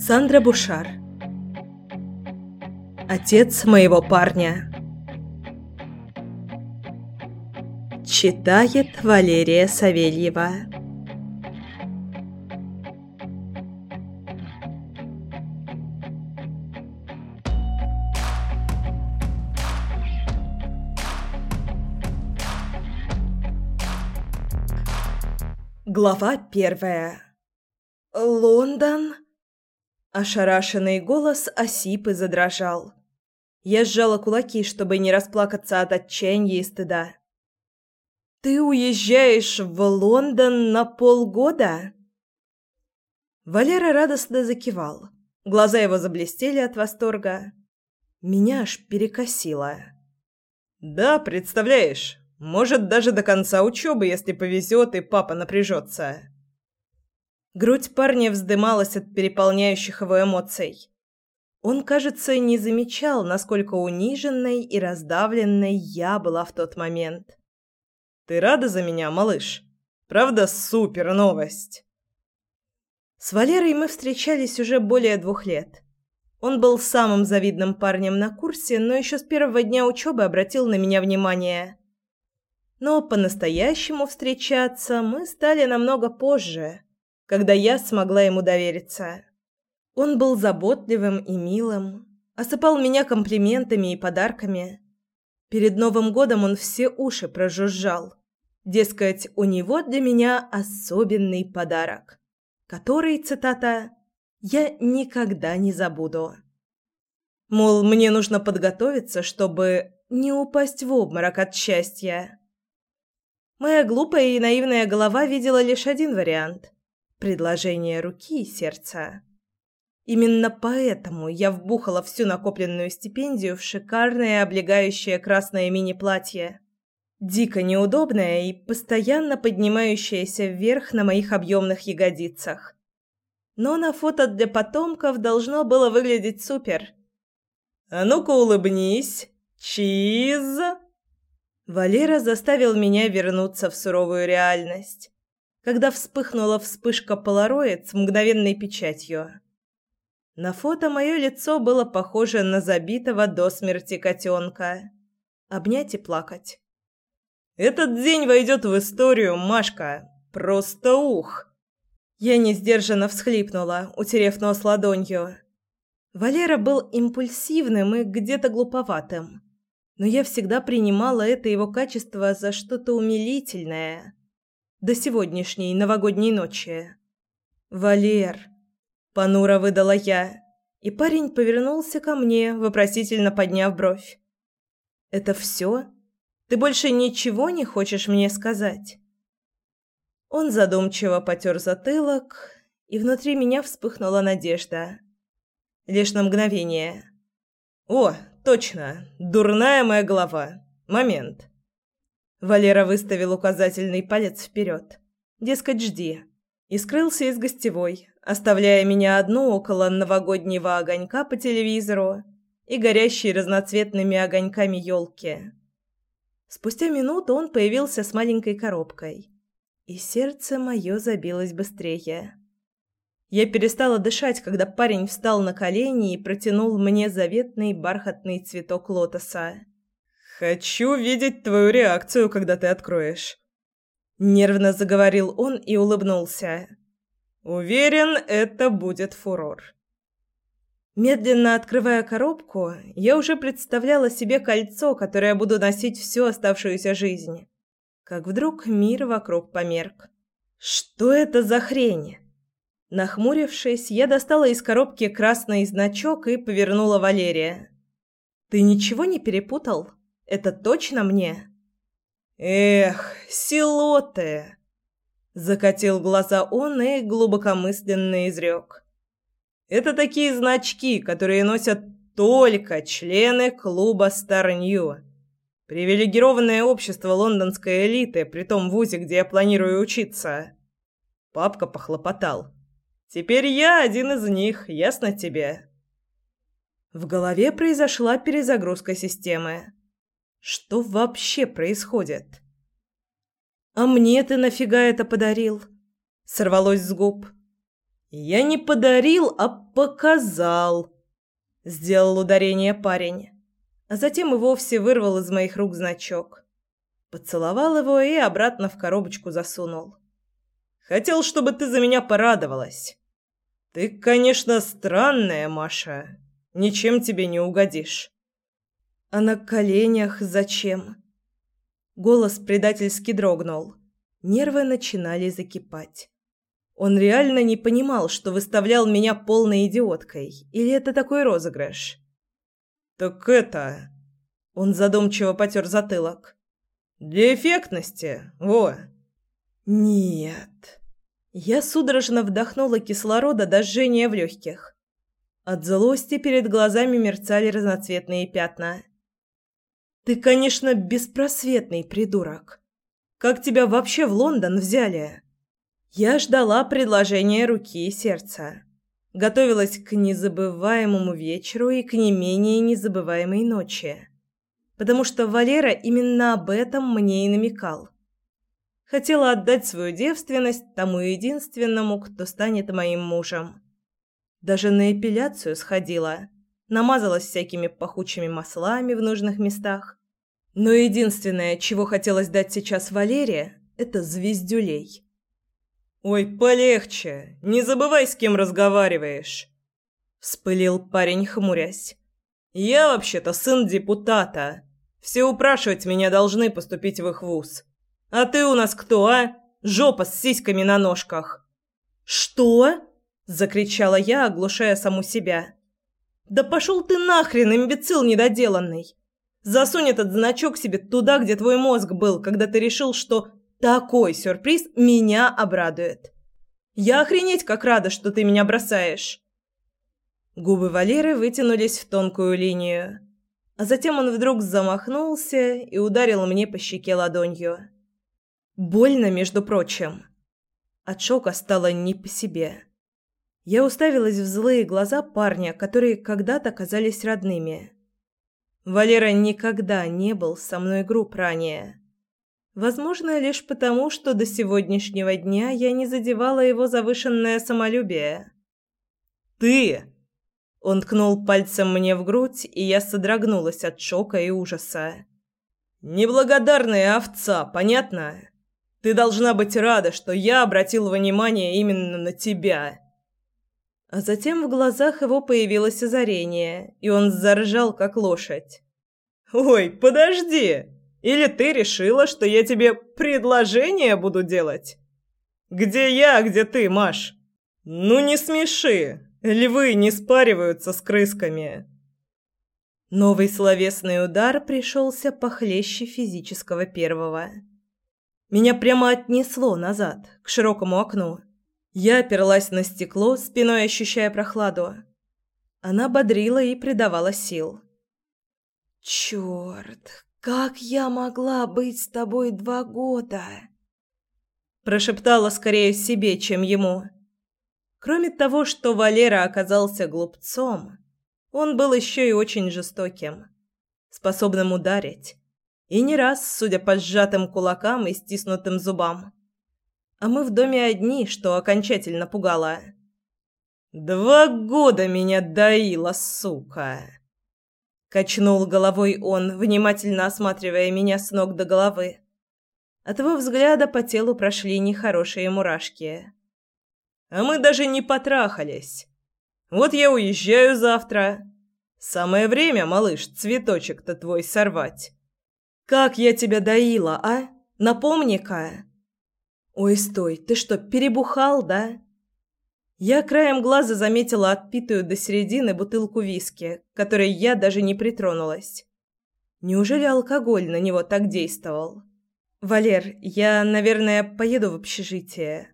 Сандра Бушар. Отец моего парня. Читает Валерия Савельева. Глава первая. «Лондон?» Ошарашенный голос осип и задрожал. Я сжала кулаки, чтобы не расплакаться от отчаяния и стыда. «Ты уезжаешь в Лондон на полгода?» Валера радостно закивал. Глаза его заблестели от восторга. Меня аж перекосило. «Да, представляешь, может, даже до конца учебы, если повезет и папа напряжется». Грудь парня вздымалась от переполняющих его эмоций. Он, кажется, не замечал, насколько униженной и раздавленной я была в тот момент. «Ты рада за меня, малыш? Правда, супер новость!» С Валерой мы встречались уже более двух лет. Он был самым завидным парнем на курсе, но еще с первого дня учебы обратил на меня внимание. Но по-настоящему встречаться мы стали намного позже когда я смогла ему довериться. Он был заботливым и милым, осыпал меня комплиментами и подарками. Перед Новым годом он все уши прожужжал. Дескать, у него для меня особенный подарок, который, цитата, «я никогда не забуду». Мол, мне нужно подготовиться, чтобы не упасть в обморок от счастья. Моя глупая и наивная голова видела лишь один вариант предложение руки и сердца. Именно поэтому я вбухала всю накопленную стипендию в шикарное облегающее красное мини-платье. Дико неудобное и постоянно поднимающееся вверх на моих объемных ягодицах. Но на фото для потомков должно было выглядеть супер. «А ну-ка улыбнись! Чиз!» Валера заставил меня вернуться в суровую реальность когда вспыхнула вспышка полароид с мгновенной печатью. На фото мое лицо было похоже на забитого до смерти котенка. Обнять и плакать. «Этот день войдет в историю, Машка. Просто ух!» Я несдержанно всхлипнула, утерев нос ладонью. Валера был импульсивным и где-то глуповатым. Но я всегда принимала это его качество за что-то умилительное до сегодняшней новогодней ночи. «Валер!» – понуро выдала я, и парень повернулся ко мне, вопросительно подняв бровь. «Это все? Ты больше ничего не хочешь мне сказать?» Он задумчиво потер затылок, и внутри меня вспыхнула надежда. Лишь на мгновение. «О, точно! Дурная моя голова! Момент!» Валера выставил указательный палец вперед. Дескать, жди. И скрылся из гостевой, оставляя меня одну около новогоднего огонька по телевизору и горящей разноцветными огоньками елки. Спустя минуту он появился с маленькой коробкой, и сердце мое забилось быстрее. Я перестала дышать, когда парень встал на колени и протянул мне заветный бархатный цветок лотоса. «Хочу видеть твою реакцию, когда ты откроешь». Нервно заговорил он и улыбнулся. «Уверен, это будет фурор». Медленно открывая коробку, я уже представляла себе кольцо, которое буду носить всю оставшуюся жизнь. Как вдруг мир вокруг померк. «Что это за хрень?» Нахмурившись, я достала из коробки красный значок и повернула Валерия. «Ты ничего не перепутал?» Это точно мне? Эх, село ты! Закатил глаза он и глубокомысленно изрек. Это такие значки, которые носят только члены клуба Старнью. Привилегированное общество лондонской элиты, при том вузе, где я планирую учиться. Папка похлопотал. Теперь я один из них, ясно тебе? В голове произошла перезагрузка системы. Что вообще происходит? А мне ты нафига это подарил? Сорвалось с губ. «Я не подарил, а показал», — сделал ударение парень, а затем и вовсе вырвал из моих рук значок. Поцеловал его и обратно в коробочку засунул. «Хотел, чтобы ты за меня порадовалась. Ты, конечно, странная, Маша. Ничем тебе не угодишь». «А на коленях зачем?» Голос предательски дрогнул. Нервы начинали закипать. Он реально не понимал, что выставлял меня полной идиоткой. Или это такой розыгрыш? «Так это...» Он задумчиво потер затылок. «Для эффектности, во!» «Нет...» Я судорожно вдохнула кислорода до жжения в легких. От злости перед глазами мерцали разноцветные пятна. Ты, конечно, беспросветный придурок. Как тебя вообще в Лондон взяли? Я ждала предложения руки и сердца. Готовилась к незабываемому вечеру и к не менее незабываемой ночи. Потому что Валера именно об этом мне и намекал. Хотела отдать свою девственность тому единственному, кто станет моим мужем. Даже на эпиляцию сходила – намазалась всякими пахучими маслами в нужных местах. Но единственное, чего хотелось дать сейчас Валерия, это звездюлей. «Ой, полегче! Не забывай, с кем разговариваешь!» Вспылил парень, хмурясь. «Я вообще-то сын депутата. Все упрашивать меня должны поступить в их вуз. А ты у нас кто, а? Жопа с сиськами на ножках!» «Что?» – закричала я, оглушая саму себя. Да пошел ты нахрен, имбецил недоделанный. Засунь этот значок себе туда, где твой мозг был, когда ты решил, что такой сюрприз меня обрадует. Я охренеть как рада, что ты меня бросаешь. Губы Валеры вытянулись в тонкую линию, а затем он вдруг замахнулся и ударил мне по щеке ладонью. Больно, между прочим. От шока стало не по себе. Я уставилась в злые глаза парня, которые когда-то казались родными. Валера никогда не был со мной груб ранее. Возможно, лишь потому, что до сегодняшнего дня я не задевала его завышенное самолюбие. «Ты!» Он ткнул пальцем мне в грудь, и я содрогнулась от шока и ужаса. «Неблагодарная овца, понятно? Ты должна быть рада, что я обратил внимание именно на тебя!» А затем в глазах его появилось озарение, и он заржал, как лошадь. «Ой, подожди! Или ты решила, что я тебе предложение буду делать? Где я, а где ты, Маш? Ну не смеши! Львы не спариваются с крысками!» Новый словесный удар пришелся похлеще физического первого. Меня прямо отнесло назад, к широкому окну. Я оперлась на стекло, спиной ощущая прохладу. Она бодрила и придавала сил. «Черт, как я могла быть с тобой два года?» Прошептала скорее себе, чем ему. Кроме того, что Валера оказался глупцом, он был еще и очень жестоким, способным ударить. И не раз, судя по сжатым кулакам и стиснутым зубам. А мы в доме одни, что окончательно пугало. «Два года меня доила, сука!» Качнул головой он, внимательно осматривая меня с ног до головы. От его взгляда по телу прошли нехорошие мурашки. «А мы даже не потрахались. Вот я уезжаю завтра. Самое время, малыш, цветочек-то твой сорвать. Как я тебя доила, а? Напомни-ка!» «Ой, стой, ты что, перебухал, да?» Я краем глаза заметила отпитую до середины бутылку виски, которой я даже не притронулась. Неужели алкоголь на него так действовал? «Валер, я, наверное, поеду в общежитие.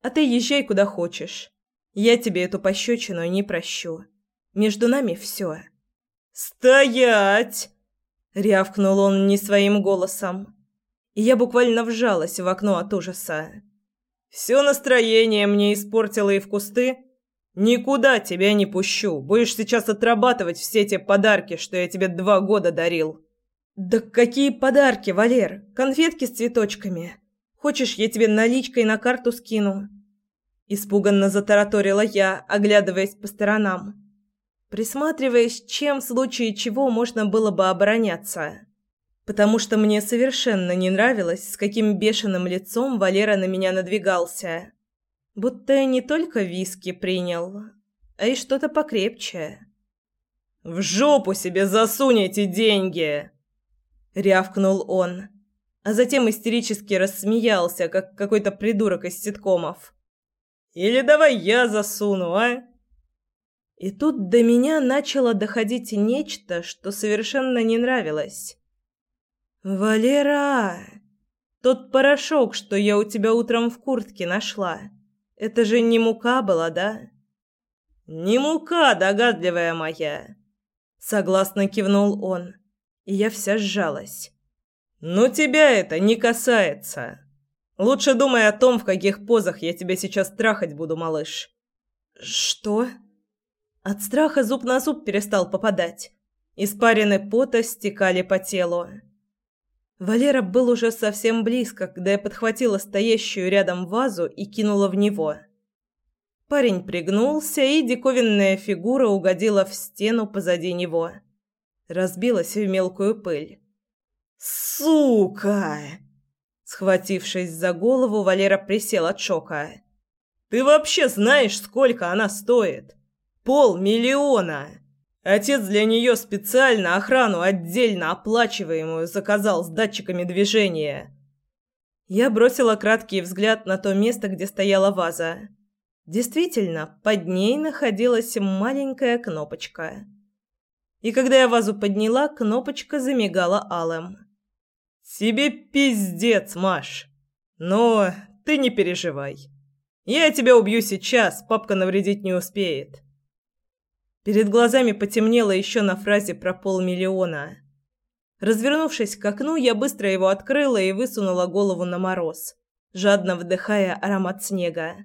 А ты езжай куда хочешь. Я тебе эту пощечину не прощу. Между нами все». «Стоять!» — рявкнул он не своим голосом и я буквально вжалась в окно от ужаса. «Все настроение мне испортило и в кусты. Никуда тебя не пущу. Будешь сейчас отрабатывать все те подарки, что я тебе два года дарил». «Да какие подарки, Валер? Конфетки с цветочками. Хочешь, я тебе наличкой на карту скину?» Испуганно затараторила я, оглядываясь по сторонам. Присматриваясь, чем в случае чего можно было бы обороняться. Потому что мне совершенно не нравилось, с каким бешеным лицом Валера на меня надвигался. Будто я не только виски принял, а и что-то покрепче. «В жопу себе засунь эти деньги!» Рявкнул он, а затем истерически рассмеялся, как какой-то придурок из ситкомов. «Или давай я засуну, а?» И тут до меня начало доходить нечто, что совершенно не нравилось. «Валера, тот порошок, что я у тебя утром в куртке нашла, это же не мука была, да?» «Не мука, догадливая моя!» Согласно кивнул он, и я вся сжалась. «Но тебя это не касается. Лучше думай о том, в каких позах я тебя сейчас трахать буду, малыш». «Что?» От страха зуб на зуб перестал попадать. Испарины пота стекали по телу. Валера был уже совсем близко, когда я подхватила стоящую рядом вазу и кинула в него. Парень пригнулся, и диковинная фигура угодила в стену позади него. Разбилась в мелкую пыль. «Сука!» Схватившись за голову, Валера присел от шока. «Ты вообще знаешь, сколько она стоит? Полмиллиона!» Отец для нее специально охрану отдельно оплачиваемую заказал с датчиками движения. Я бросила краткий взгляд на то место, где стояла ваза. Действительно, под ней находилась маленькая кнопочка. И когда я вазу подняла, кнопочка замигала алым. «Тебе пиздец, Маш! Но ты не переживай. Я тебя убью сейчас, папка навредить не успеет». Перед глазами потемнело еще на фразе про полмиллиона. Развернувшись к окну, я быстро его открыла и высунула голову на мороз, жадно вдыхая аромат снега.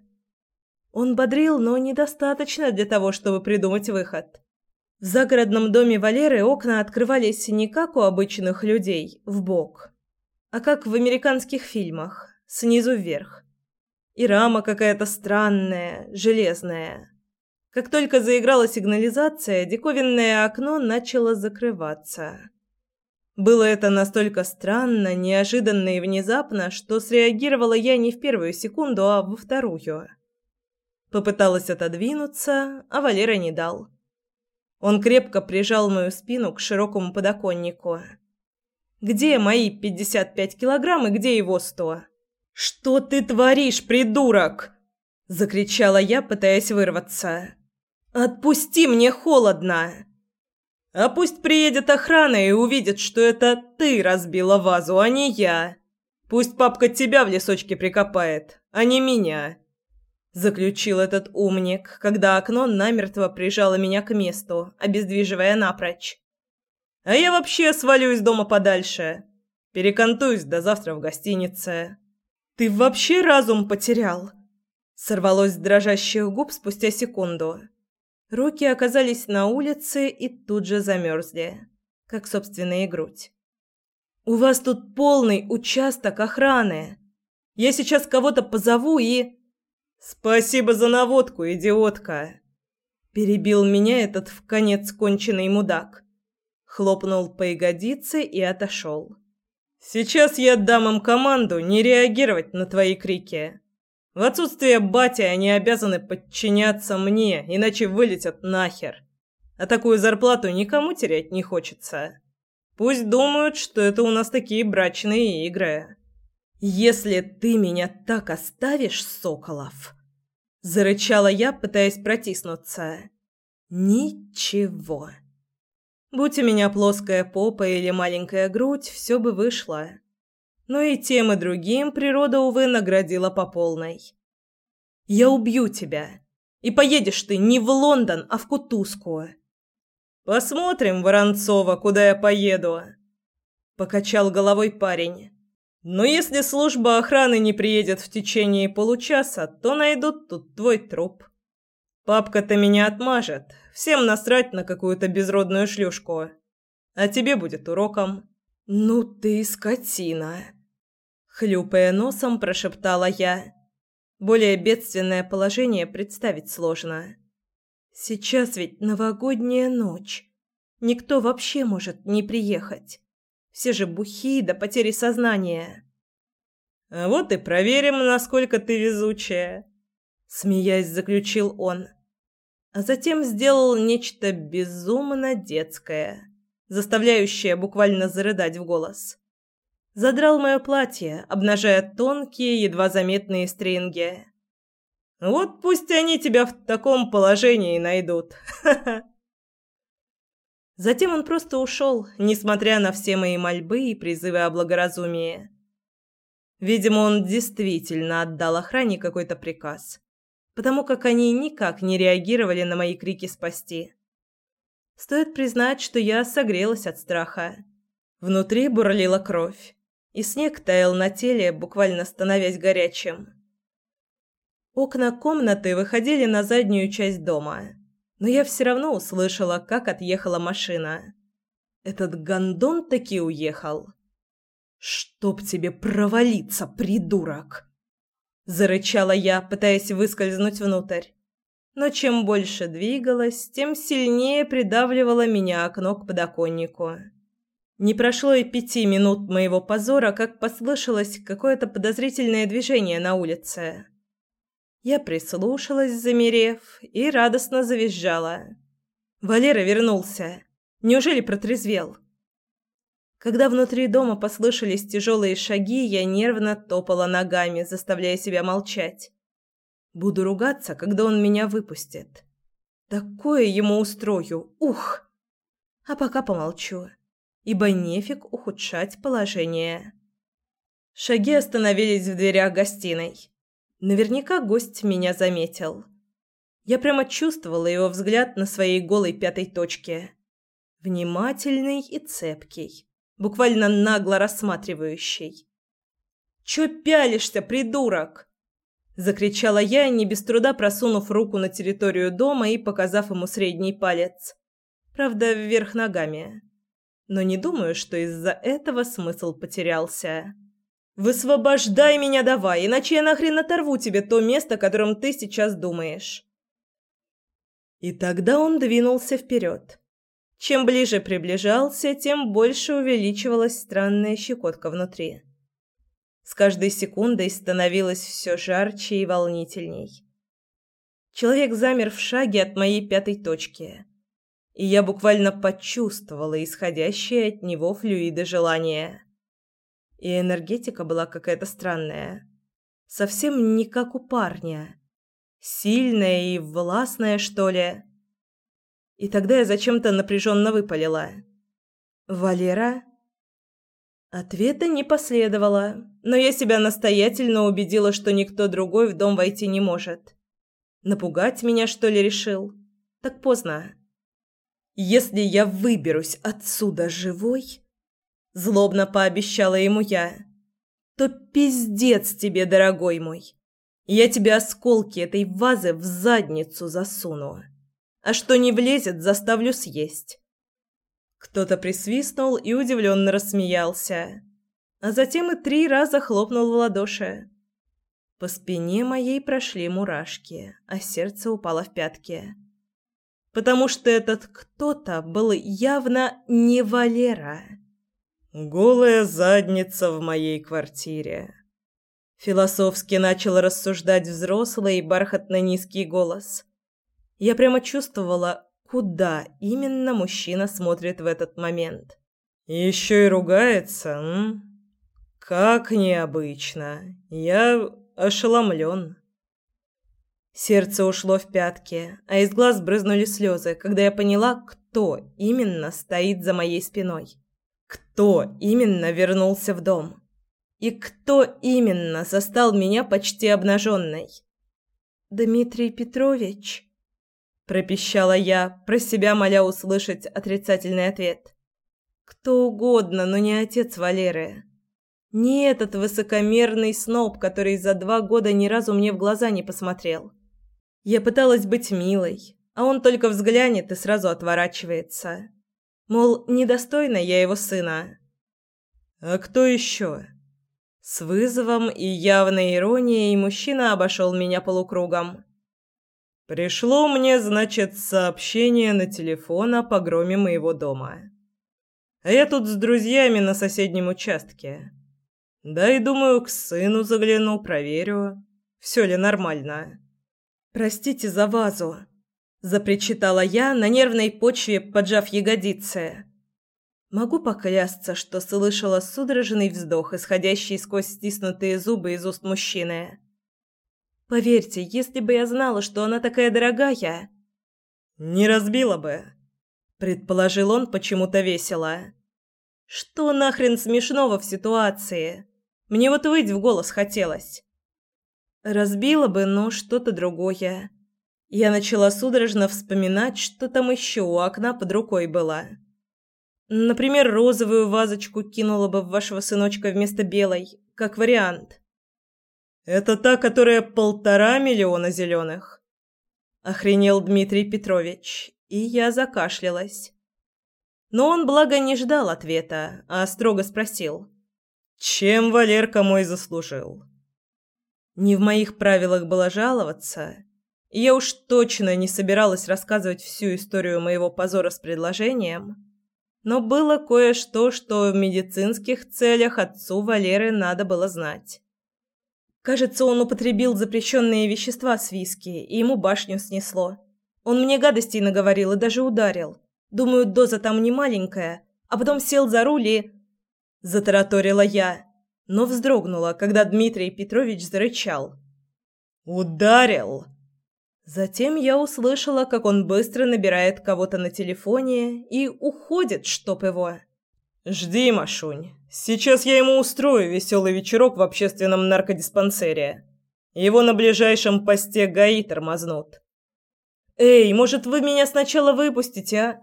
Он бодрил, но недостаточно для того, чтобы придумать выход. В загородном доме Валеры окна открывались не как у обычных людей, в бок, а как в американских фильмах, снизу вверх. И рама какая-то странная, железная. Как только заиграла сигнализация, диковинное окно начало закрываться. Было это настолько странно, неожиданно и внезапно, что среагировала я не в первую секунду, а во вторую. Попыталась отодвинуться, а Валера не дал. Он крепко прижал мою спину к широкому подоконнику. «Где мои пятьдесят пять килограмм и где его сто?» «Что ты творишь, придурок?» – закричала я, пытаясь вырваться. «Отпусти, мне холодно!» «А пусть приедет охрана и увидит, что это ты разбила вазу, а не я. Пусть папка тебя в лесочке прикопает, а не меня заключил этот умник, когда окно намертво прижало меня к месту, обездвиживая напрочь. А я вообще свалю из дома подальше. Перекантуюсь до завтра в гостинице. Ты вообще разум потерял? Сорвалось с дрожащих губ спустя секунду. Руки оказались на улице и тут же замерзли, как собственная грудь. У вас тут полный участок охраны. Я сейчас кого-то позову и «Спасибо за наводку, идиотка!» Перебил меня этот в конец конченый мудак. Хлопнул по ягодице и отошел. «Сейчас я дам им команду не реагировать на твои крики. В отсутствие бати они обязаны подчиняться мне, иначе вылетят нахер. А такую зарплату никому терять не хочется. Пусть думают, что это у нас такие брачные игры». «Если ты меня так оставишь, Соколов!» Зарычала я, пытаясь протиснуться. «Ничего!» Будь у меня плоская попа или маленькая грудь, все бы вышло. Но и тем, и другим природа, увы, наградила по полной. «Я убью тебя. И поедешь ты не в Лондон, а в Кутузку». «Посмотрим, Воронцова, куда я поеду», — покачал головой парень. Но если служба охраны не приедет в течение получаса, то найдут тут твой труп. Папка-то меня отмажет. Всем насрать на какую-то безродную шлюшку. А тебе будет уроком. Ну ты скотина, хлюпая носом, прошептала я. Более бедственное положение представить сложно. Сейчас ведь новогодняя ночь. Никто вообще может не приехать. Все же бухие до потери сознания. А вот и проверим, насколько ты везучая, смеясь, заключил он. А затем сделал нечто безумно детское, заставляющее буквально зарыдать в голос. Задрал мое платье, обнажая тонкие, едва заметные стринги. Вот пусть они тебя в таком положении найдут. Затем он просто ушел, несмотря на все мои мольбы и призывы о благоразумии. Видимо, он действительно отдал охране какой-то приказ, потому как они никак не реагировали на мои крики спасти. Стоит признать, что я согрелась от страха. Внутри бурлила кровь и снег таял на теле, буквально становясь горячим. Окна комнаты выходили на заднюю часть дома, но я все равно услышала, как отъехала машина. Этот гондон таки уехал. «Чтоб тебе провалиться, придурок!» Зарычала я, пытаясь выскользнуть внутрь. Но чем больше двигалась, тем сильнее придавливало меня окно к подоконнику. Не прошло и пяти минут моего позора, как послышалось какое-то подозрительное движение на улице. Я прислушалась, замерев, и радостно завизжала. Валера вернулся. Неужели протрезвел? Когда внутри дома послышались тяжелые шаги, я нервно топала ногами, заставляя себя молчать. Буду ругаться, когда он меня выпустит. Такое ему устрою. Ух! А пока помолчу ибо нефиг ухудшать положение. Шаги остановились в дверях гостиной. Наверняка гость меня заметил. Я прямо чувствовала его взгляд на своей голой пятой точке. Внимательный и цепкий, буквально нагло рассматривающий. «Чё пялишься, придурок?» Закричала я, не без труда просунув руку на территорию дома и показав ему средний палец. Правда, вверх ногами но не думаю, что из-за этого смысл потерялся. «Высвобождай меня давай, иначе я нахрен оторву тебе то место, о котором ты сейчас думаешь». И тогда он двинулся вперед. Чем ближе приближался, тем больше увеличивалась странная щекотка внутри. С каждой секундой становилось все жарче и волнительней. Человек замер в шаге от моей пятой точки и я буквально почувствовала исходящее от него флюиды желания. И энергетика была какая-то странная. Совсем не как у парня. Сильная и властная, что ли. И тогда я зачем-то напряженно выпалила. «Валера?» Ответа не последовало, но я себя настоятельно убедила, что никто другой в дом войти не может. Напугать меня, что ли, решил? Так поздно. Если я выберусь отсюда живой, злобно пообещала ему я, то пиздец тебе, дорогой мой. Я тебе осколки этой вазы в задницу засуну. А что не влезет, заставлю съесть. Кто-то присвистнул и удивленно рассмеялся, а затем и три раза хлопнул в ладоши. По спине моей прошли мурашки, а сердце упало в пятки потому что этот кто-то был явно не Валера. «Голая задница в моей квартире», — философски начал рассуждать взрослый бархатно-низкий голос. Я прямо чувствовала, куда именно мужчина смотрит в этот момент. «Еще и ругается, м? Как необычно. Я ошеломлен». Сердце ушло в пятки, а из глаз брызнули слезы, когда я поняла, кто именно стоит за моей спиной. Кто именно вернулся в дом. И кто именно застал меня почти обнаженной. «Дмитрий Петрович?» Пропищала я, про себя моля услышать отрицательный ответ. «Кто угодно, но не отец Валеры». Не этот высокомерный сноб, который за два года ни разу мне в глаза не посмотрел. Я пыталась быть милой, а он только взглянет и сразу отворачивается. Мол, недостойна я его сына. «А кто еще?» С вызовом и явной иронией мужчина обошел меня полукругом. Пришло мне, значит, сообщение на телефон о погроме моего дома. А я тут с друзьями на соседнем участке. Да и думаю, к сыну загляну, проверю, все ли нормально. Простите за вазу, запричитала я на нервной почве, поджав ягодицы. Могу поклясться, что слышала судорожный вздох, исходящий сквозь стиснутые зубы из уст мужчины. Поверьте, если бы я знала, что она такая дорогая, не разбила бы, предположил он почему-то весело. Что нахрен смешного в ситуации? Мне вот выть в голос хотелось. Разбила бы, но что-то другое. Я начала судорожно вспоминать, что там еще у окна под рукой было. Например, розовую вазочку кинула бы в вашего сыночка вместо белой, как вариант. Это та, которая полтора миллиона зеленых. Охренел Дмитрий Петрович, и я закашлялась. Но он, благо, не ждал ответа, а строго спросил. «Чем Валерка мой заслужил?» Не в моих правилах было жаловаться, я уж точно не собиралась рассказывать всю историю моего позора с предложением, но было кое-что, что в медицинских целях отцу Валеры надо было знать. Кажется, он употребил запрещенные вещества с виски, и ему башню снесло. Он мне гадостей наговорил и даже ударил. Думаю, доза там не маленькая, а потом сел за руль и... Затараторила я, но вздрогнула, когда Дмитрий Петрович зарычал. «Ударил!» Затем я услышала, как он быстро набирает кого-то на телефоне и уходит, чтоб его. «Жди, Машунь. Сейчас я ему устрою веселый вечерок в общественном наркодиспансере. Его на ближайшем посте ГАИ тормознут». «Эй, может, вы меня сначала выпустите, а?»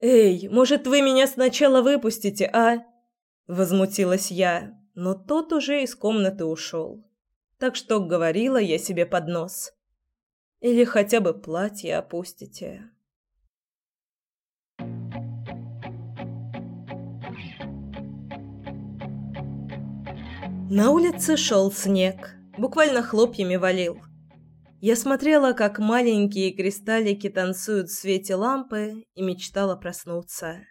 «Эй, может, вы меня сначала выпустите, а?» Возмутилась я, но тот уже из комнаты ушел. Так что говорила я себе под нос. Или хотя бы платье опустите. На улице шел снег, буквально хлопьями валил. Я смотрела, как маленькие кристаллики танцуют в свете лампы, и мечтала проснуться.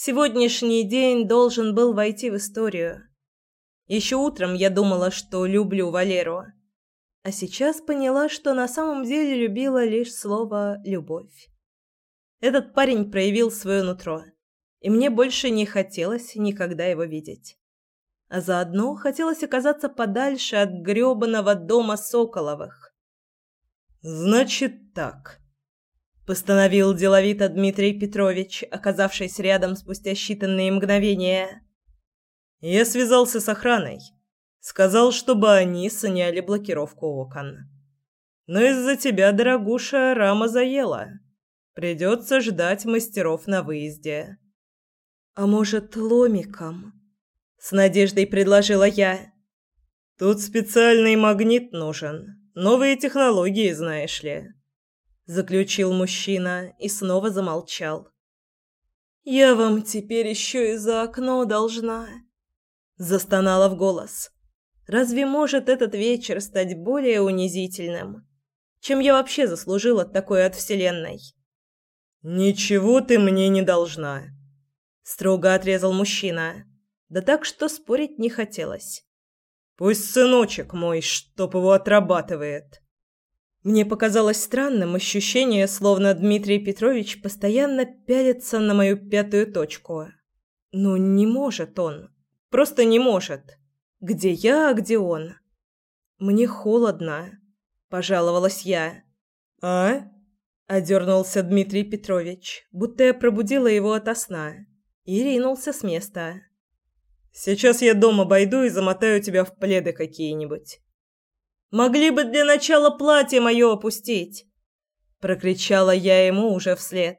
Сегодняшний день должен был войти в историю. Еще утром я думала, что люблю Валеру, а сейчас поняла, что на самом деле любила лишь слово «любовь». Этот парень проявил свое нутро, и мне больше не хотелось никогда его видеть а заодно хотелось оказаться подальше от грёбаного дома Соколовых. «Значит так», — постановил деловито Дмитрий Петрович, оказавшись рядом спустя считанные мгновения. «Я связался с охраной. Сказал, чтобы они сняли блокировку окон. Но из-за тебя, дорогуша, рама заела. Придется ждать мастеров на выезде». «А может, ломиком?» С надеждой предложила я. Тут специальный магнит нужен. Новые технологии, знаешь ли. Заключил мужчина и снова замолчал. Я вам теперь еще и за окно должна. Застонала в голос. Разве может этот вечер стать более унизительным, чем я вообще заслужила такое от вселенной? Ничего ты мне не должна, строго отрезал мужчина да так, что спорить не хотелось. Пусть сыночек мой, чтоб его отрабатывает. Мне показалось странным ощущение, словно Дмитрий Петрович постоянно пялится на мою пятую точку. Ну, не может он. Просто не может. Где я, а где он? Мне холодно, пожаловалась я. А? Одернулся Дмитрий Петрович, будто я пробудила его ото сна, и ринулся с места. Сейчас я дома обойду и замотаю тебя в пледы какие-нибудь. Могли бы для начала платье мое опустить, прокричала я ему уже вслед.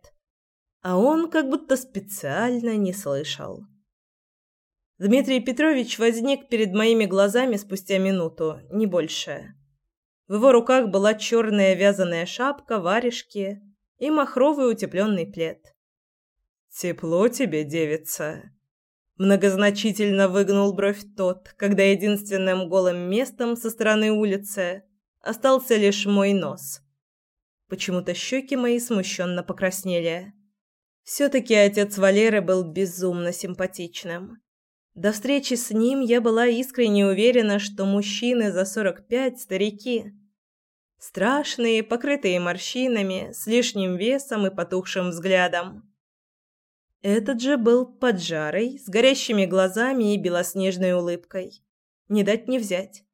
А он как будто специально не слышал. Дмитрий Петрович возник перед моими глазами спустя минуту, не больше. В его руках была черная вязаная шапка, варежки и махровый утепленный плед. «Тепло тебе, девица?» Многозначительно выгнул бровь тот, когда единственным голым местом со стороны улицы остался лишь мой нос. Почему-то щеки мои смущенно покраснели. Все-таки отец Валеры был безумно симпатичным. До встречи с ним я была искренне уверена, что мужчины за сорок пять – старики. Страшные, покрытые морщинами, с лишним весом и потухшим взглядом. Этот же был поджарый, с горящими глазами и белоснежной улыбкой. Не дать не взять.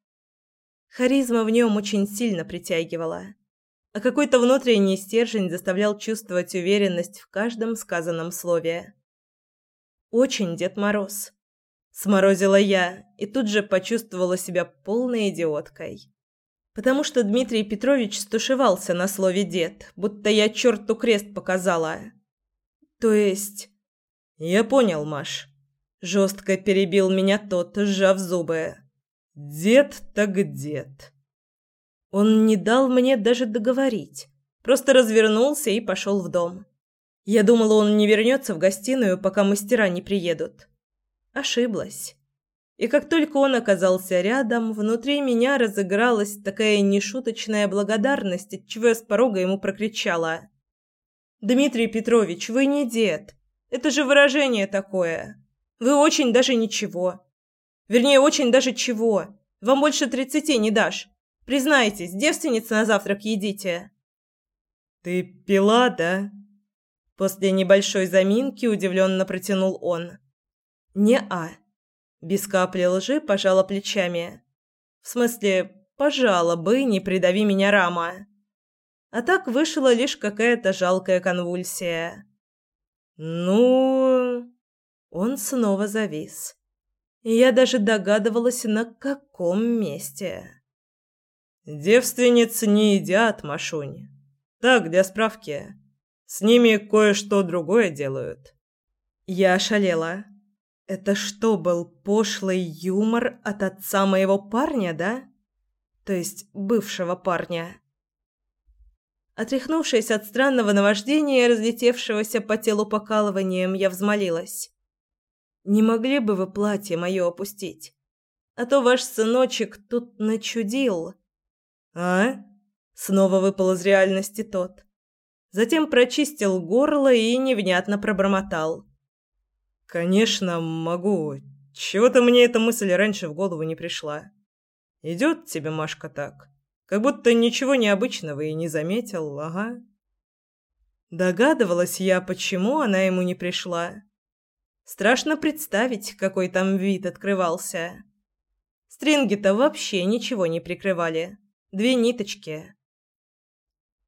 Харизма в нем очень сильно притягивала, а какой-то внутренний стержень заставлял чувствовать уверенность в каждом сказанном слове. Очень Дед Мороз. Сморозила я и тут же почувствовала себя полной идиоткой. Потому что Дмитрий Петрович стушевался на слове «дед», будто я черту крест показала. То есть... «Я понял, Маш». Жестко перебил меня тот, сжав зубы. «Дед так дед». Он не дал мне даже договорить. Просто развернулся и пошел в дом. Я думала, он не вернется в гостиную, пока мастера не приедут. Ошиблась. И как только он оказался рядом, внутри меня разыгралась такая нешуточная благодарность, отчего я с порога ему прокричала. «Дмитрий Петрович, вы не дед. Это же выражение такое. Вы очень даже ничего. Вернее, очень даже чего. Вам больше тридцати не дашь. Признайтесь, девственниц на завтрак едите. Ты пила, да? После небольшой заминки удивленно протянул он. Не-а. Без капли лжи пожала плечами. В смысле, пожала бы, не придави меня рама. А так вышла лишь какая-то жалкая конвульсия. «Ну...» Он снова завис. Я даже догадывалась, на каком месте. «Девственницы не едят, Машунь. Так, для справки. С ними кое-что другое делают». Я ошалела. Это что, был пошлый юмор от отца моего парня, да? То есть бывшего парня. Отряхнувшись от странного наваждения, разлетевшегося по телу покалыванием, я взмолилась. «Не могли бы вы платье мое опустить? А то ваш сыночек тут начудил». «А?» Снова выпал из реальности тот. Затем прочистил горло и невнятно пробормотал. «Конечно, могу. Чего-то мне эта мысль раньше в голову не пришла. Идет тебе, Машка, так?» Как будто ничего необычного и не заметил, ага. Догадывалась я, почему она ему не пришла. Страшно представить, какой там вид открывался. Стринги-то вообще ничего не прикрывали. Две ниточки.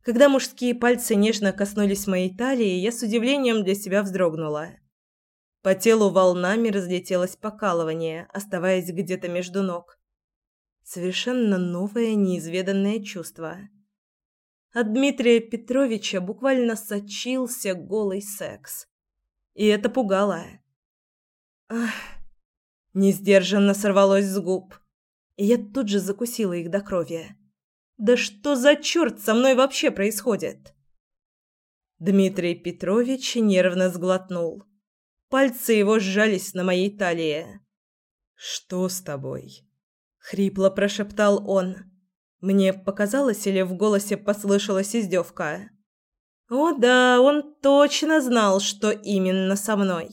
Когда мужские пальцы нежно коснулись моей талии, я с удивлением для себя вздрогнула. По телу волнами разлетелось покалывание, оставаясь где-то между ног совершенно новое неизведанное чувство. От Дмитрия Петровича буквально сочился голый секс. И это пугало. Ах, несдержанно сорвалось с губ. И я тут же закусила их до крови. Да что за черт со мной вообще происходит? Дмитрий Петрович нервно сглотнул. Пальцы его сжались на моей талии. «Что с тобой?» Хрипло прошептал он. Мне показалось, или в голосе послышалась издевка. О да, он точно знал, что именно со мной.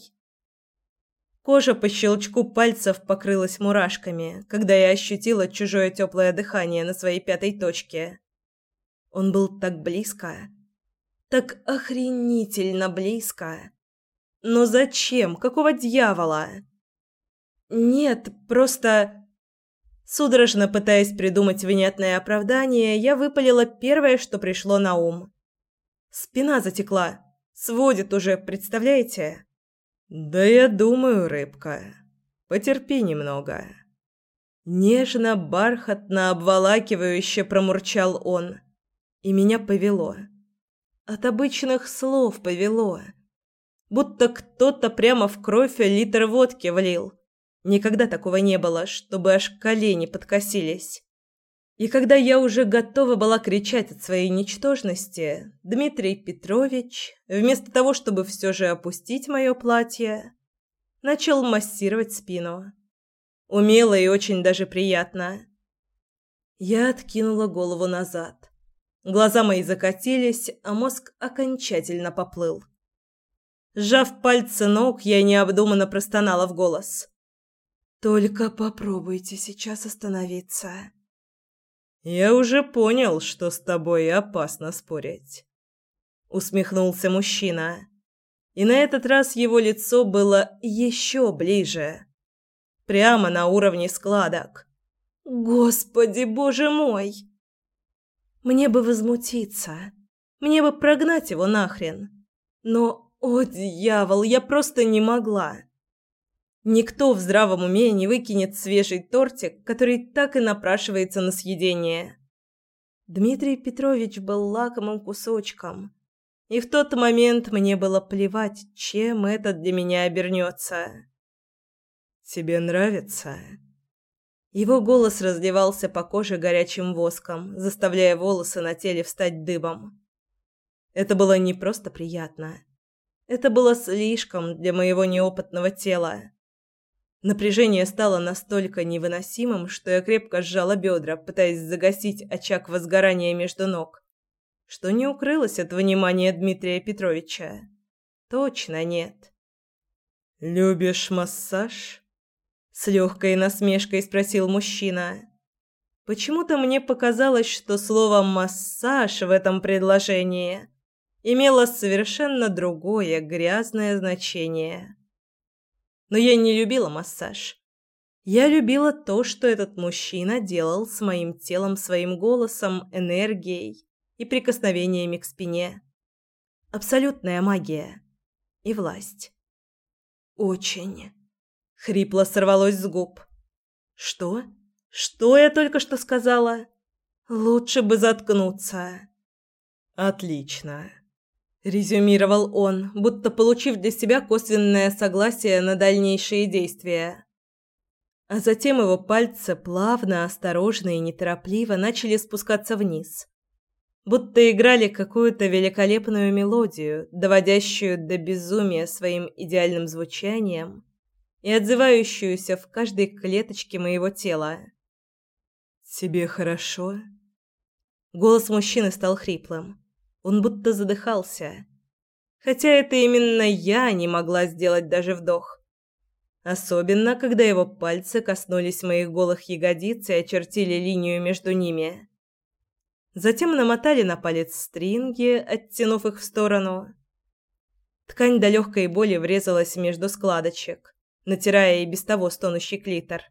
Кожа по щелчку пальцев покрылась мурашками, когда я ощутила чужое теплое дыхание на своей пятой точке. Он был так близко, так охренительно близко. Но зачем? Какого дьявола? Нет, просто Судорожно пытаясь придумать внятное оправдание, я выпалила первое, что пришло на ум. Спина затекла. Сводит уже, представляете? Да я думаю, рыбка. Потерпи немного. Нежно, бархатно, обволакивающе промурчал он. И меня повело. От обычных слов повело. Будто кто-то прямо в кровь литр водки влил. Никогда такого не было, чтобы аж колени подкосились. И когда я уже готова была кричать от своей ничтожности, Дмитрий Петрович, вместо того, чтобы все же опустить мое платье, начал массировать спину. Умело и очень даже приятно. Я откинула голову назад. Глаза мои закатились, а мозг окончательно поплыл. Сжав пальцы ног, я необдуманно простонала в голос. «Только попробуйте сейчас остановиться». «Я уже понял, что с тобой опасно спорить», — усмехнулся мужчина. И на этот раз его лицо было еще ближе. Прямо на уровне складок. «Господи, боже мой!» Мне бы возмутиться. Мне бы прогнать его нахрен. Но о, дьявол, я просто не могла. Никто в здравом уме не выкинет свежий тортик, который так и напрашивается на съедение. Дмитрий Петрович был лакомым кусочком. И в тот момент мне было плевать, чем это для меня обернется. «Тебе нравится?» Его голос разливался по коже горячим воском, заставляя волосы на теле встать дыбом. Это было не просто приятно. Это было слишком для моего неопытного тела. Напряжение стало настолько невыносимым, что я крепко сжала бедра, пытаясь загасить очаг возгорания между ног, что не укрылось от внимания Дмитрия Петровича. Точно нет. «Любишь массаж?» С легкой насмешкой спросил мужчина. Почему-то мне показалось, что слово «массаж» в этом предложении имело совершенно другое грязное значение. Но я не любила массаж. Я любила то, что этот мужчина делал с моим телом, своим голосом, энергией и прикосновениями к спине. Абсолютная магия и власть. Очень. Хрипло сорвалось с губ. Что? Что я только что сказала? Лучше бы заткнуться. Отлично резюмировал он, будто получив для себя косвенное согласие на дальнейшие действия. А затем его пальцы плавно, осторожно и неторопливо начали спускаться вниз, будто играли какую-то великолепную мелодию, доводящую до безумия своим идеальным звучанием и отзывающуюся в каждой клеточке моего тела. «Тебе хорошо?» Голос мужчины стал хриплым. Он будто задыхался. Хотя это именно я не могла сделать даже вдох. Особенно, когда его пальцы коснулись моих голых ягодиц и очертили линию между ними. Затем намотали на палец стринги, оттянув их в сторону. Ткань до легкой боли врезалась между складочек, натирая и без того стонущий клитор.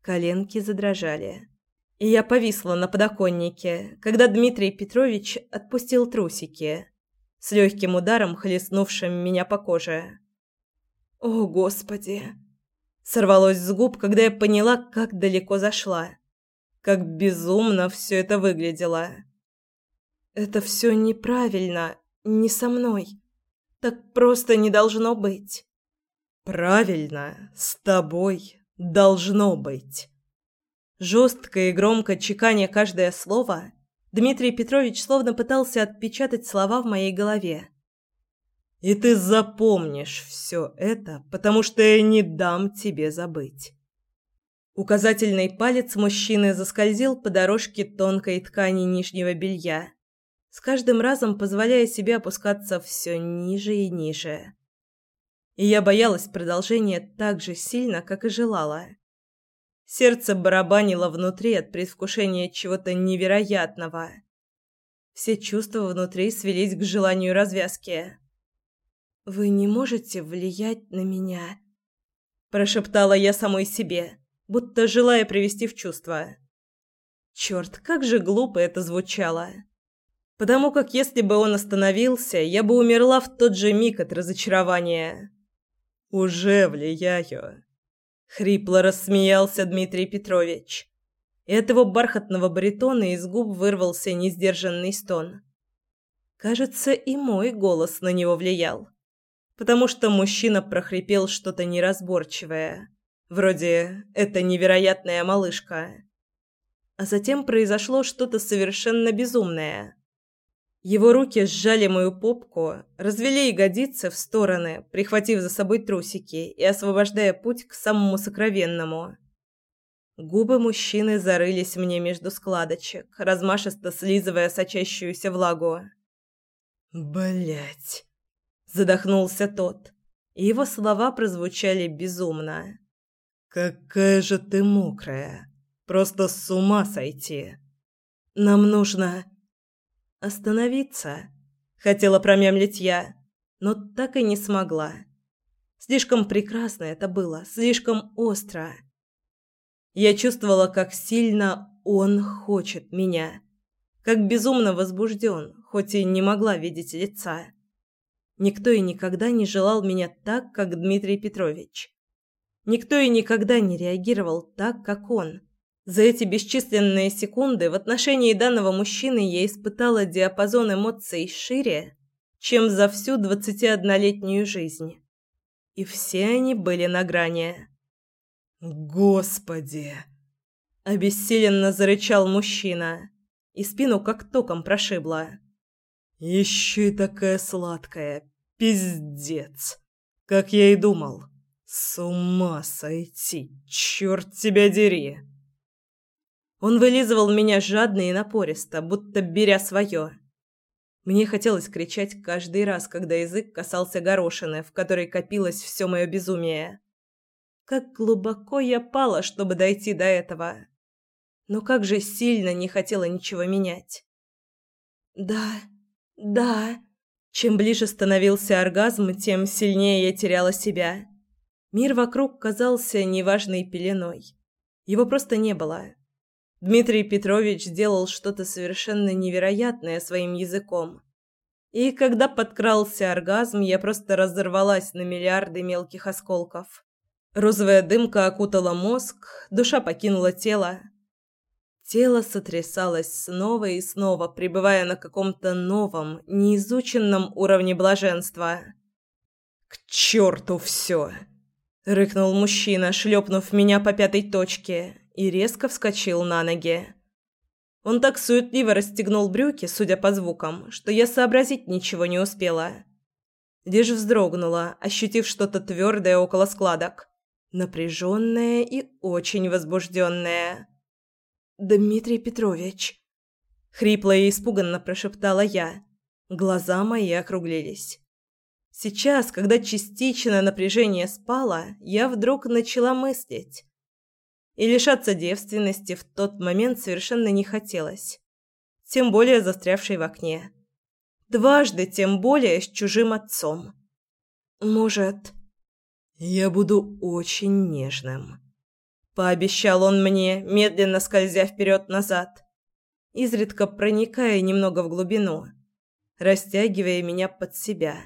Коленки задрожали и я повисла на подоконнике, когда Дмитрий Петрович отпустил трусики, с легким ударом хлестнувшим меня по коже. «О, Господи!» Сорвалось с губ, когда я поняла, как далеко зашла. Как безумно все это выглядело. Это все неправильно, не со мной. Так просто не должно быть. Правильно, с тобой должно быть. Жестко и громко чеканя каждое слово, Дмитрий Петрович словно пытался отпечатать слова в моей голове. «И ты запомнишь все это, потому что я не дам тебе забыть». Указательный палец мужчины заскользил по дорожке тонкой ткани нижнего белья, с каждым разом позволяя себе опускаться все ниже и ниже. И я боялась продолжения так же сильно, как и желала. Сердце барабанило внутри от предвкушения чего-то невероятного. Все чувства внутри свелись к желанию развязки. «Вы не можете влиять на меня», – прошептала я самой себе, будто желая привести в чувство. Черт, как же глупо это звучало. Потому как если бы он остановился, я бы умерла в тот же миг от разочарования. «Уже влияю», Хрипло рассмеялся Дмитрий Петрович. И от его бархатного баритона из губ вырвался несдержанный стон. Кажется, и мой голос на него влиял. Потому что мужчина прохрипел что-то неразборчивое. Вроде «это невероятная малышка». А затем произошло что-то совершенно безумное. Его руки сжали мою попку, развели ягодицы в стороны, прихватив за собой трусики и освобождая путь к самому сокровенному. Губы мужчины зарылись мне между складочек, размашисто слизывая сочащуюся влагу. Блять, задохнулся тот, и его слова прозвучали безумно. Какая же ты мокрая. Просто с ума сойти. Нам нужно остановиться, хотела промямлить я, но так и не смогла. Слишком прекрасно это было, слишком остро. Я чувствовала, как сильно он хочет меня, как безумно возбужден, хоть и не могла видеть лица. Никто и никогда не желал меня так, как Дмитрий Петрович. Никто и никогда не реагировал так, как он. За эти бесчисленные секунды в отношении данного мужчины я испытала диапазон эмоций шире, чем за всю двадцатиоднолетнюю жизнь. И все они были на грани. «Господи!» – обессиленно зарычал мужчина и спину как током прошибло. Еще и такая сладкая. Пиздец. Как я и думал. С ума сойти. Черт тебя дери. Он вылизывал меня жадно и напористо, будто беря свое. Мне хотелось кричать каждый раз, когда язык касался горошины, в которой копилось все мое безумие. Как глубоко я пала, чтобы дойти до этого но как же сильно не хотела ничего менять. Да, да. Чем ближе становился оргазм, тем сильнее я теряла себя. Мир вокруг казался неважной пеленой. Его просто не было. Дмитрий Петрович делал что-то совершенно невероятное своим языком. И когда подкрался оргазм, я просто разорвалась на миллиарды мелких осколков. Розовая дымка окутала мозг, душа покинула тело. Тело сотрясалось снова и снова, пребывая на каком-то новом, неизученном уровне блаженства. «К черту все!» — рыкнул мужчина, шлепнув меня по пятой точке, и резко вскочил на ноги. Он так суетливо расстегнул брюки, судя по звукам, что я сообразить ничего не успела. Лишь вздрогнула, ощутив что-то твердое около складок, напряженное и очень возбужденное. «Дмитрий Петрович!» Хрипло и испуганно прошептала я. Глаза мои округлились. Сейчас, когда частичное напряжение спало, я вдруг начала мыслить. И лишаться девственности в тот момент совершенно не хотелось. Тем более застрявшей в окне. Дважды, тем более с чужим отцом. Может, я буду очень нежным пообещал он мне, медленно скользя вперед-назад, изредка проникая немного в глубину, растягивая меня под себя,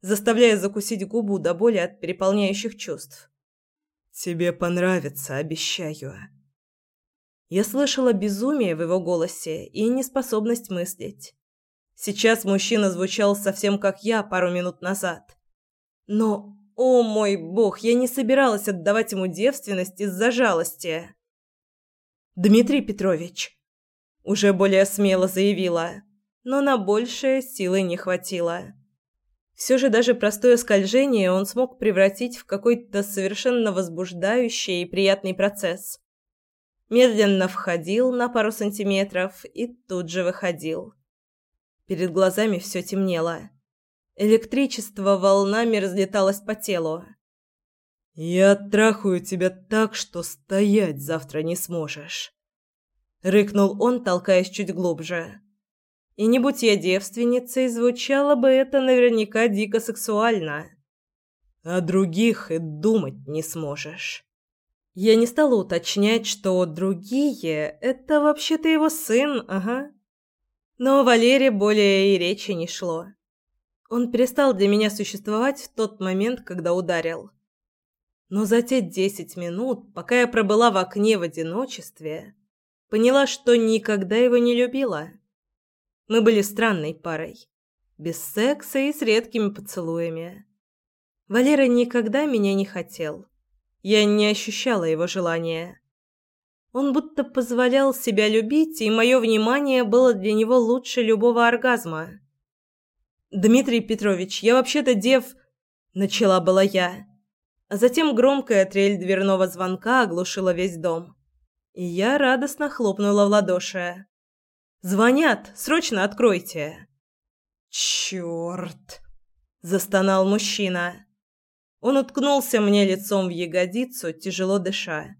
заставляя закусить губу до боли от переполняющих чувств. Тебе понравится, обещаю. Я слышала безумие в его голосе и неспособность мыслить. Сейчас мужчина звучал совсем как я пару минут назад. Но о мой бог, я не собиралась отдавать ему девственность из-за жалости. Дмитрий Петрович уже более смело заявила, но на большее силы не хватило. Все же даже простое скольжение он смог превратить в какой-то совершенно возбуждающий и приятный процесс. Медленно входил на пару сантиметров и тут же выходил. Перед глазами все темнело. Электричество волнами разлеталось по телу. «Я трахаю тебя так, что стоять завтра не сможешь», — рыкнул он, толкаясь чуть глубже. И не будь я девственницей, звучало бы это наверняка дико сексуально. «О других и думать не сможешь». Я не стала уточнять, что другие — это вообще-то его сын, ага. Но о Валере более и речи не шло. Он перестал для меня существовать в тот момент, когда ударил. Но за те десять минут, пока я пробыла в окне в одиночестве, поняла, что никогда его не любила. Мы были странной парой, без секса и с редкими поцелуями. Валера никогда меня не хотел. Я не ощущала его желания. Он будто позволял себя любить, и мое внимание было для него лучше любого оргазма. «Дмитрий Петрович, я вообще-то дев...» — начала была я. А затем громкая трель дверного звонка оглушила весь дом. И я радостно хлопнула в ладоши. «Звонят! Срочно откройте!» «Чёрт!» – застонал мужчина. Он уткнулся мне лицом в ягодицу, тяжело дыша.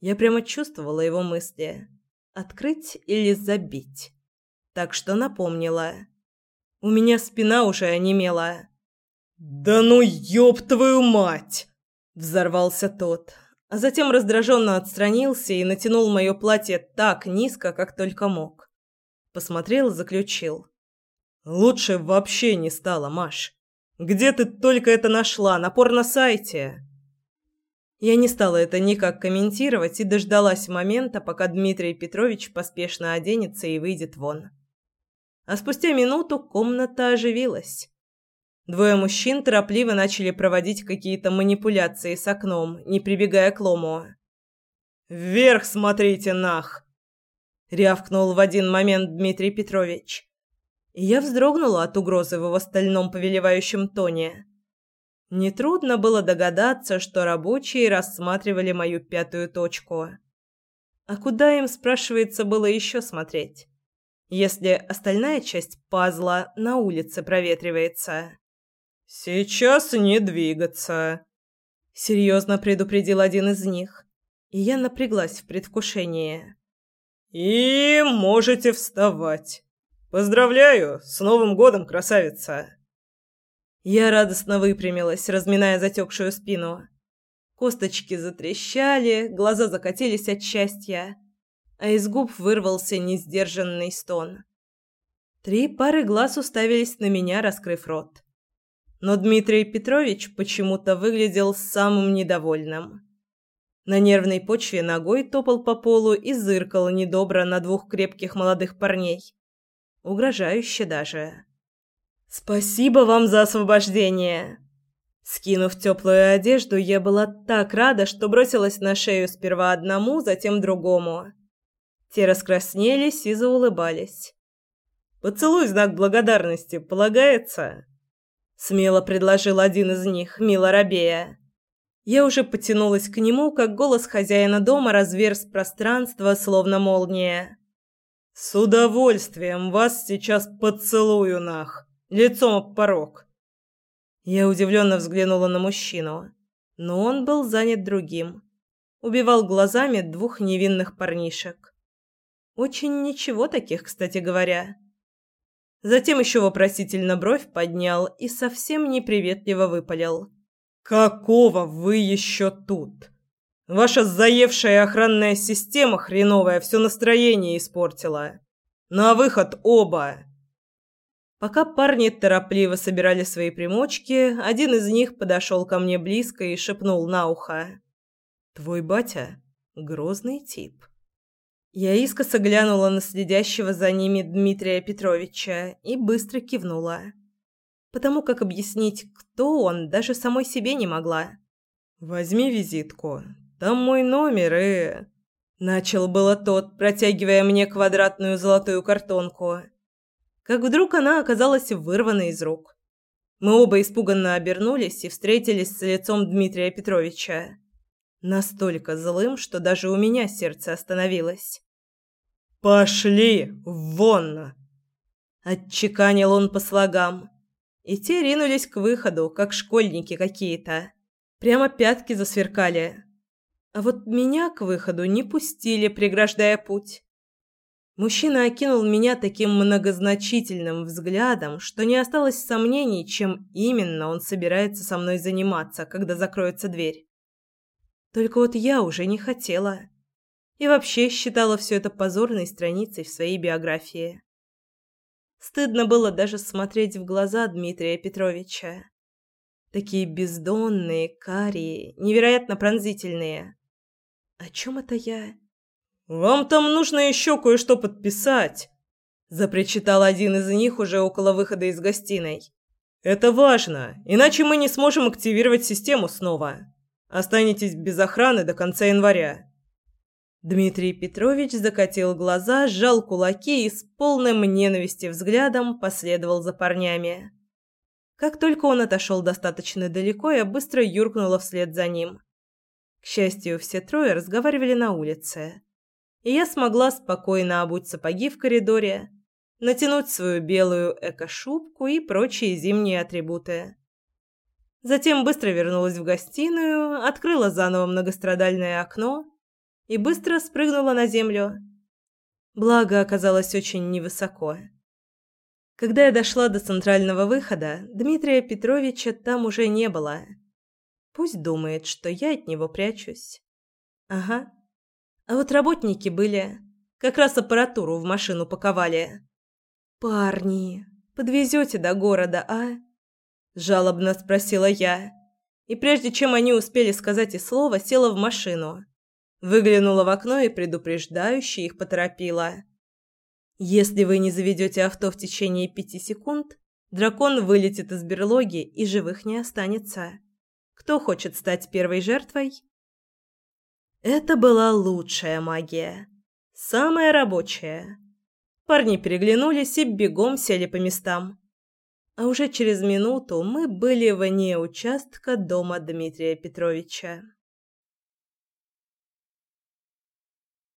Я прямо чувствовала его мысли. Открыть или забить? Так что напомнила. У меня спина уже онемела. «Да ну ёб твою мать!» Взорвался тот, а затем раздраженно отстранился и натянул мое платье так низко, как только мог. Посмотрел заключил. «Лучше вообще не стало, Маш. Где ты только это нашла? На сайте?» Я не стала это никак комментировать и дождалась момента, пока Дмитрий Петрович поспешно оденется и выйдет вон. А спустя минуту комната оживилась. Двое мужчин торопливо начали проводить какие-то манипуляции с окном, не прибегая к лому. «Вверх смотрите, нах!» — рявкнул в один момент Дмитрий Петрович. Я вздрогнула от угрозы в его стальном повелевающем тоне. Нетрудно было догадаться, что рабочие рассматривали мою пятую точку. А куда им, спрашивается, было еще смотреть, если остальная часть пазла на улице проветривается? «Сейчас не двигаться», — серьезно предупредил один из них, и я напряглась в предвкушении. «И можете вставать. Поздравляю, с Новым годом, красавица!» Я радостно выпрямилась, разминая затекшую спину. Косточки затрещали, глаза закатились от счастья, а из губ вырвался несдержанный стон. Три пары глаз уставились на меня, раскрыв рот но Дмитрий Петрович почему-то выглядел самым недовольным. На нервной почве ногой топал по полу и зыркал недобро на двух крепких молодых парней. Угрожающе даже. «Спасибо вам за освобождение!» Скинув теплую одежду, я была так рада, что бросилась на шею сперва одному, затем другому. Те раскраснелись и заулыбались. «Поцелуй знак благодарности полагается?» смело предложил один из них, мило робея. Я уже потянулась к нему, как голос хозяина дома разверз пространство, словно молния. «С удовольствием вас сейчас поцелую, нах! Лицом об порог!» Я удивленно взглянула на мужчину, но он был занят другим. Убивал глазами двух невинных парнишек. Очень ничего таких, кстати говоря. Затем еще вопросительно бровь поднял и совсем неприветливо выпалил. «Какого вы еще тут? Ваша заевшая охранная система хреновая все настроение испортила. На выход оба!» Пока парни торопливо собирали свои примочки, один из них подошел ко мне близко и шепнул на ухо. «Твой батя — грозный тип». Я искоса глянула на следящего за ними Дмитрия Петровича и быстро кивнула. Потому как объяснить, кто он, даже самой себе не могла. «Возьми визитку. Там мой номер и...» Начал было тот, протягивая мне квадратную золотую картонку. Как вдруг она оказалась вырвана из рук. Мы оба испуганно обернулись и встретились с лицом Дмитрия Петровича. Настолько злым, что даже у меня сердце остановилось. «Пошли вон!» Отчеканил он по слогам. И те ринулись к выходу, как школьники какие-то. Прямо пятки засверкали. А вот меня к выходу не пустили, преграждая путь. Мужчина окинул меня таким многозначительным взглядом, что не осталось сомнений, чем именно он собирается со мной заниматься, когда закроется дверь. Только вот я уже не хотела. И вообще считала все это позорной страницей в своей биографии. Стыдно было даже смотреть в глаза Дмитрия Петровича. Такие бездонные, карие, невероятно пронзительные. О чем это я? «Вам там нужно еще кое-что подписать», – запричитал один из них уже около выхода из гостиной. «Это важно, иначе мы не сможем активировать систему снова». Останетесь без охраны до конца января. Дмитрий Петрович закатил глаза, сжал кулаки и с полным ненависти взглядом последовал за парнями. Как только он отошел достаточно далеко, я быстро юркнула вслед за ним. К счастью, все трое разговаривали на улице, и я смогла спокойно обуть сапоги в коридоре, натянуть свою белую эко-шубку и прочие зимние атрибуты. Затем быстро вернулась в гостиную, открыла заново многострадальное окно и быстро спрыгнула на землю. Благо оказалось очень невысоко. Когда я дошла до центрального выхода, Дмитрия Петровича там уже не было. Пусть думает, что я от него прячусь. Ага. А вот работники были. Как раз аппаратуру в машину паковали. «Парни, подвезете до города, а?» Жалобно спросила я. И прежде чем они успели сказать и слова, села в машину. Выглянула в окно и предупреждающе их поторопила. Если вы не заведете авто в течение пяти секунд, дракон вылетит из берлоги и живых не останется. Кто хочет стать первой жертвой? Это была лучшая магия. Самая рабочая. Парни переглянулись и бегом сели по местам. А уже через минуту мы были вне участка дома Дмитрия Петровича.